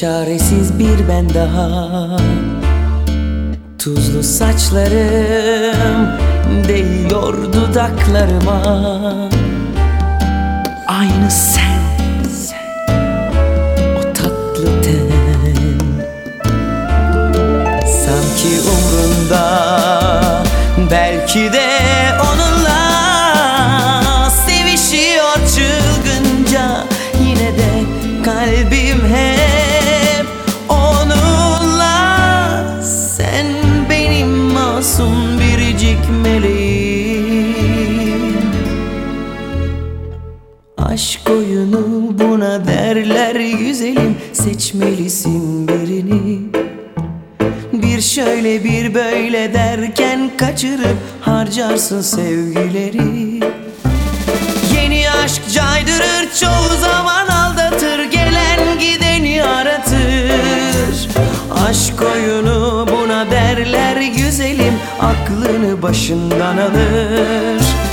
Çaresiz bir ben daha. Tuzlu saçlarım değiyor dudaklarıma. Aynı sen, sen o tatlı ten. Sanki umrunda belki de Aşk oyunu buna derler güzelim. Seçmelisin birini. Bir şöyle bir böyle derken kaçırıp harcarsın sevgileri. Yeni aşk caydırır çoğu zaman aldatır. Gelen gideni aratır. Aşk oyunu buna derler güzelim. Aklını başından alır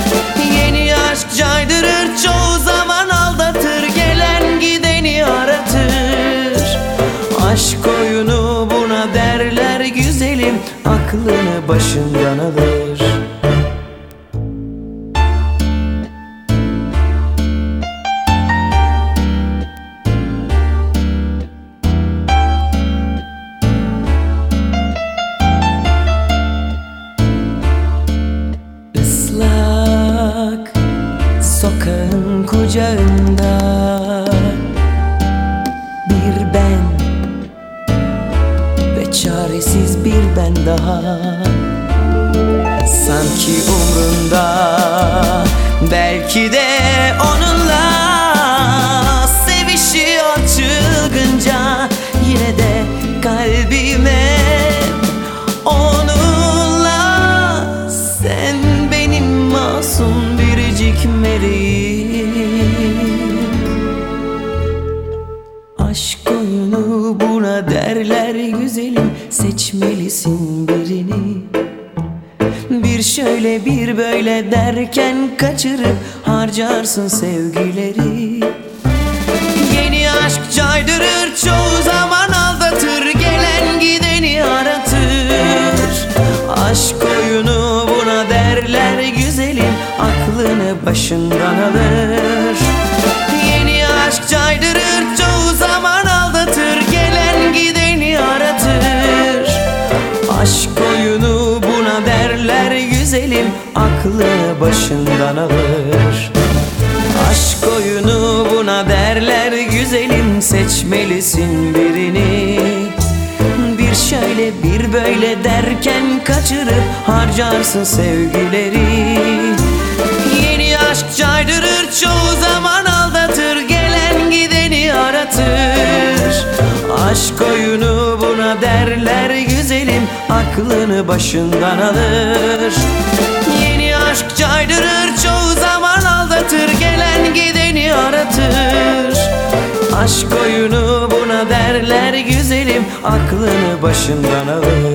güzelim Aklını başından alır Islak sokağın kucağında ben daha. Sanki umrunda belki de onunla. Sevişiyor çılgınca yine de kalbime. Onunla sen benim masum biricik meleğim. Aşk oyunu buna derler güzelim Seçmelisin birini. Bir şöyle bir böyle derken kaçırıp harcarsın sevgileri. Yeni aşk caydırır çoğu zaman aldatır Gelen gideni aratır. Aşk oyunu buna derler güzelim Aklını başından alır. Yeni aşk caydırır oyunu buna derler güzelim Aklını başından alır. Aşk oyunu buna derler güzelim Seçmelisin birini. Bir şöyle bir böyle derken kaçırıp harcarsın sevgileri. Yeni aşk caydırır çoğu zaman aldatır Gelen gideni aratır. Aşk oyunu buna derler güzelim Aklını başından alır. Yeni aşk caydırır çoğu zaman aldatır. Gelen gideni aratır. Aşk oyunu buna derler güzelim. Aklını başından alır